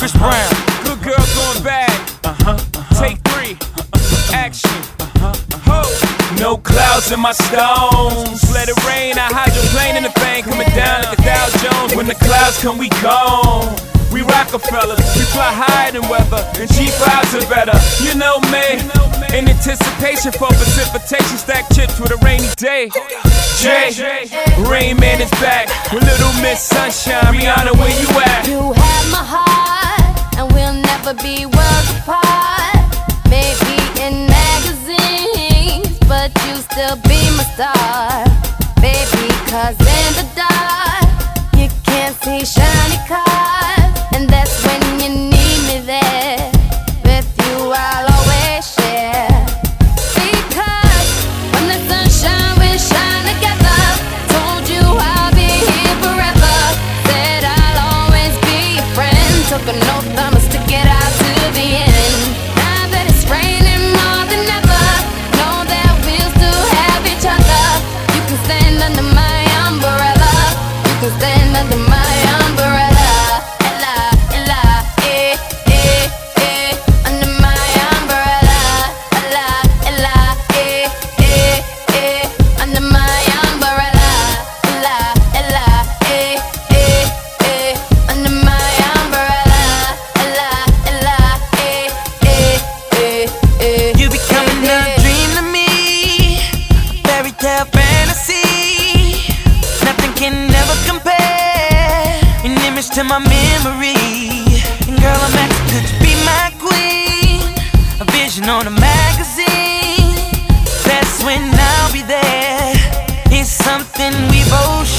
Chris Brown. Good girl going bad. Uh huh. Take three. Action. Uh-huh. Ho. No clouds in my stones. Let it rain. I hydroplane in the bank. Coming down like a Dow Jones. When the clouds come, we gone. We Rockefellers, we fly higher than weather, and G5s are better. You know me, in anticipation for precipitation, stack chips with a rainy day. Jay, Rain Man is back with Little Miss Sunshine. Rihanna, where you at? Never be worlds apart. Maybe in magazines, but you still be my star. Baby, cause in the dark, you can't see shiny cars. And that's when you need me there. With you, I'll always share. Because when the sunshine, we shine together. Told you I'll be here forever. Said I'll always be your friend. Took an oath, my memory. And girl, I'm asking, could you be my queen? A vision on a magazine. That's when I'll be there. It's something we both